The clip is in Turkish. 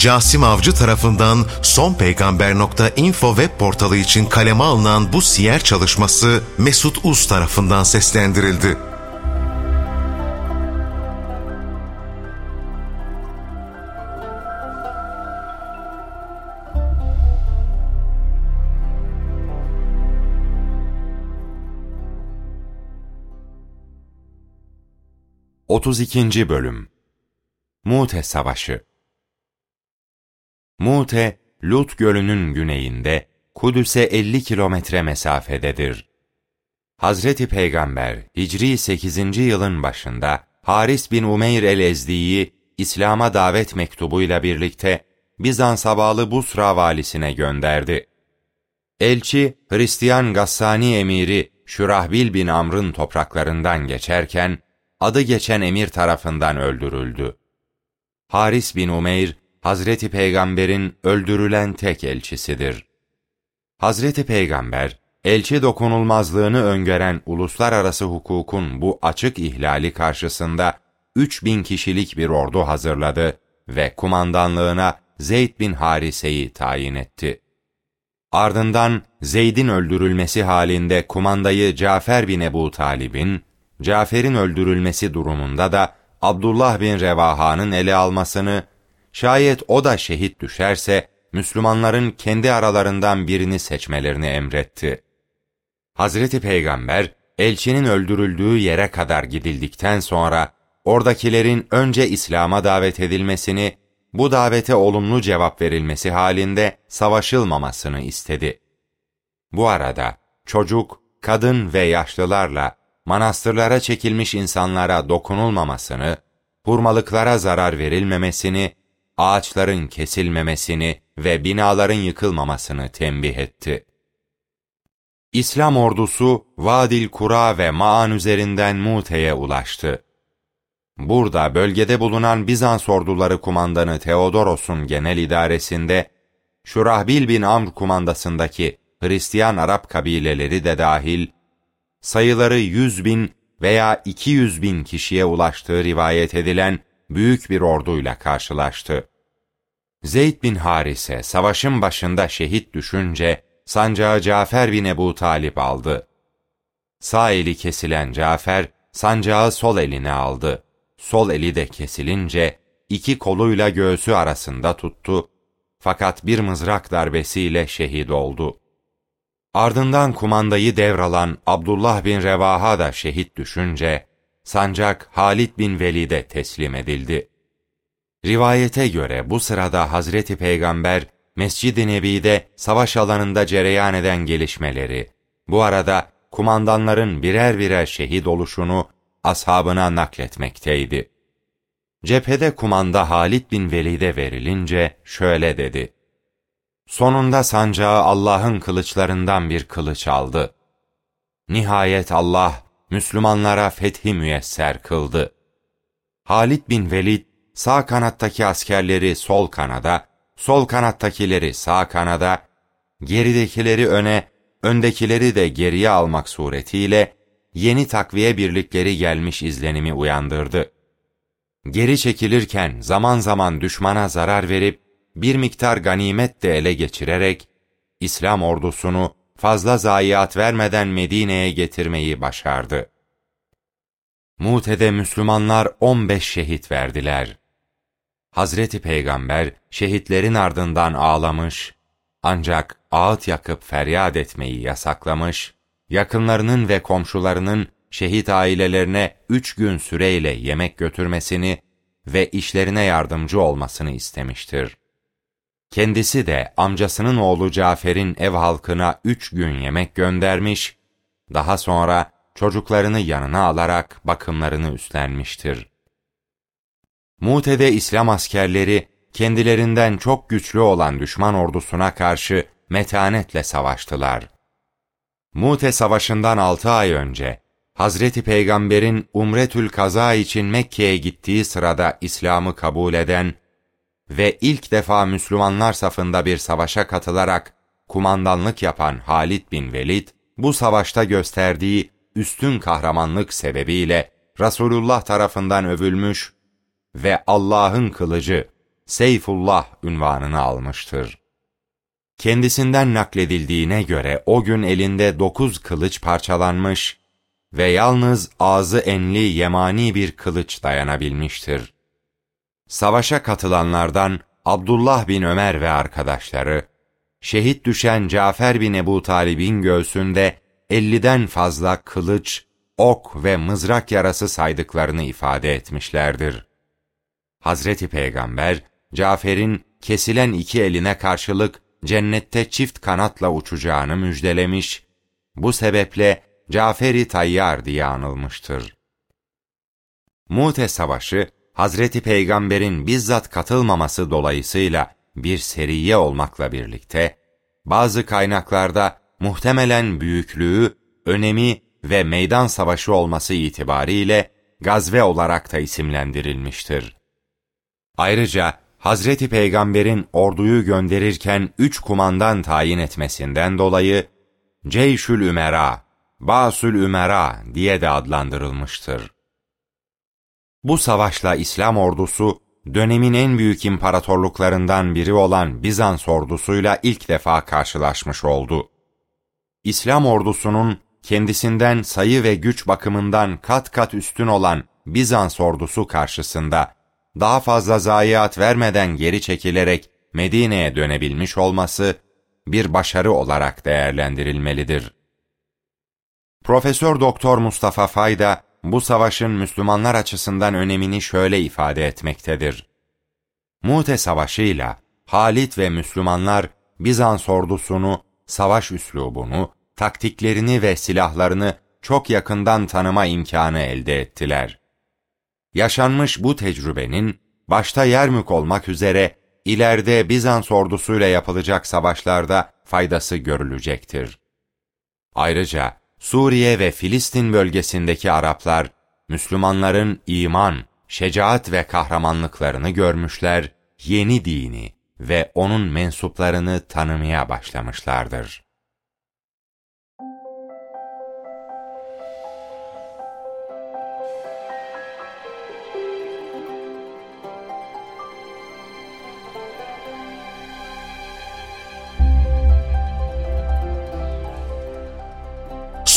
Casim Avcı tarafından sonpeygamber.info web portalı için kaleme alınan bu siyer çalışması Mesut Uz tarafından seslendirildi. Otuz ikinci Bölüm Mute Savaşı Mute, Lut Gölü'nün güneyinde, Kudüs'e 50 kilometre mesafededir. Hazreti Peygamber, Hicri 8. yılın başında, Haris bin Umeyr el-Ezdi'yi İslam'a davet mektubuyla birlikte Bizans'a bağlı Busra valisine gönderdi. Elçi, Hristiyan Gassani emiri Şurahbil bin Amr'ın topraklarından geçerken, adı geçen emir tarafından öldürüldü. Haris bin Umeyr, Hazreti Peygamber'in öldürülen tek elçisidir. Hazreti Peygamber, elçi dokunulmazlığını öngören uluslararası hukukun bu açık ihlali karşısında 3000 kişilik bir ordu hazırladı ve kumandanlığına Zeyd bin Harise'yi tayin etti. Ardından Zeyd'in öldürülmesi halinde kumandayı Cafer bin Ebu Talib'in, Cafer'in öldürülmesi durumunda da Abdullah bin Revaha'nın ele almasını Şayet o da şehit düşerse, Müslümanların kendi aralarından birini seçmelerini emretti. Hazreti Peygamber, elçinin öldürüldüğü yere kadar gidildikten sonra, oradakilerin önce İslam'a davet edilmesini, bu davete olumlu cevap verilmesi halinde savaşılmamasını istedi. Bu arada çocuk, kadın ve yaşlılarla manastırlara çekilmiş insanlara dokunulmamasını, hurmalıklara zarar verilmemesini ağaçların kesilmemesini ve binaların yıkılmamasını tembih etti. İslam ordusu Vadil Kura ve Maan üzerinden Mute'ye ulaştı. Burada bölgede bulunan Bizans orduları kumandanı Theodoros'un genel idaresinde Şurahbil bin Amr kumandasındaki Hristiyan Arap kabileleri de dahil sayıları yüz bin veya iki yüz bin kişiye ulaştığı rivayet edilen büyük bir orduyla karşılaştı. Zeyd bin Harise savaşın başında şehit düşünce sancağı Cafer bin Ebu Talip aldı. Sağ eli kesilen Cafer sancağı sol eline aldı. Sol eli de kesilince iki koluyla göğsü arasında tuttu. Fakat bir mızrak darbesiyle şehit oldu. Ardından kumandayı devralan Abdullah bin Revaha da şehit düşünce, sancak Halid bin Velid'e teslim edildi. Rivayete göre bu sırada Hazreti Peygamber Mescid-i Nebi'de savaş alanında cereyan eden gelişmeleri, bu arada kumandanların birer birer şehit oluşunu ashabına nakletmekteydi. Cephede kumanda Halid bin Velid'e verilince şöyle dedi. Sonunda sancağı Allah'ın kılıçlarından bir kılıç aldı. Nihayet Allah Müslümanlara fethi müyesser kıldı. Halid bin Velid sağ kanattaki askerleri sol kanada, sol kanattakileri sağ kanada, geridekileri öne, öndekileri de geriye almak suretiyle yeni takviye birlikleri gelmiş izlenimi uyandırdı. Geri çekilirken zaman zaman düşmana zarar verip bir miktar ganimet de ele geçirerek İslam ordusunu fazla zayiat vermeden Medine'ye getirmeyi başardı. Mute'de Müslümanlar 15 şehit verdiler. Hazreti Peygamber şehitlerin ardından ağlamış, ancak ağıt yakıp feryat etmeyi yasaklamış, yakınlarının ve komşularının şehit ailelerine üç gün süreyle yemek götürmesini ve işlerine yardımcı olmasını istemiştir. Kendisi de amcasının oğlu Cafer'in ev halkına üç gün yemek göndermiş, daha sonra çocuklarını yanına alarak bakımlarını üstlenmiştir. Mute'de İslam askerleri kendilerinden çok güçlü olan düşman ordusuna karşı metanetle savaştılar. Mute Savaşı'ndan altı ay önce Hazreti Peygamber'in Umretül Kaza için Mekke'ye gittiği sırada İslam'ı kabul eden ve ilk defa Müslümanlar safında bir savaşa katılarak kumandanlık yapan Halid bin Velid, bu savaşta gösterdiği üstün kahramanlık sebebiyle Resulullah tarafından övülmüş ve Allah'ın kılıcı, Seyfullah ünvanını almıştır. Kendisinden nakledildiğine göre o gün elinde dokuz kılıç parçalanmış ve yalnız ağzı enli yemani bir kılıç dayanabilmiştir. Savaşa katılanlardan Abdullah bin Ömer ve arkadaşları, şehit düşen Cafer bin Ebu Talib'in göğsünde elliden fazla kılıç, ok ve mızrak yarası saydıklarını ifade etmişlerdir. Hazreti Peygamber, Cafer'in kesilen iki eline karşılık cennette çift kanatla uçacağını müjdelemiş, bu sebeple Caferi Tayyar diye anılmıştır. Mute Savaşı, Hazreti Peygamber'in bizzat katılmaması dolayısıyla bir seriye olmakla birlikte, bazı kaynaklarda muhtemelen büyüklüğü, önemi ve meydan savaşı olması itibariyle gazve olarak da isimlendirilmiştir. Ayrıca Hazreti Peygamber'in orduyu gönderirken üç kumandan tayin etmesinden dolayı Ceyşül Ümera, Basül Ümera diye de adlandırılmıştır. Bu savaşla İslam ordusu dönemin en büyük imparatorluklarından biri olan Bizans ordusuyla ilk defa karşılaşmış oldu. İslam ordusunun kendisinden sayı ve güç bakımından kat kat üstün olan Bizans ordusu karşısında daha fazla zayiat vermeden geri çekilerek Medine'ye dönebilmiş olması bir başarı olarak değerlendirilmelidir. Profesör Doktor Mustafa Fayda bu savaşın Müslümanlar açısından önemini şöyle ifade etmektedir. Mute Savaşı'yla Halit ve Müslümanlar Bizans ordusunu, savaş üslubunu, taktiklerini ve silahlarını çok yakından tanıma imkanı elde ettiler. Yaşanmış bu tecrübenin başta Yermük olmak üzere ileride Bizans ordusuyla yapılacak savaşlarda faydası görülecektir. Ayrıca Suriye ve Filistin bölgesindeki Araplar Müslümanların iman, şecaat ve kahramanlıklarını görmüşler, yeni dini ve onun mensuplarını tanımaya başlamışlardır.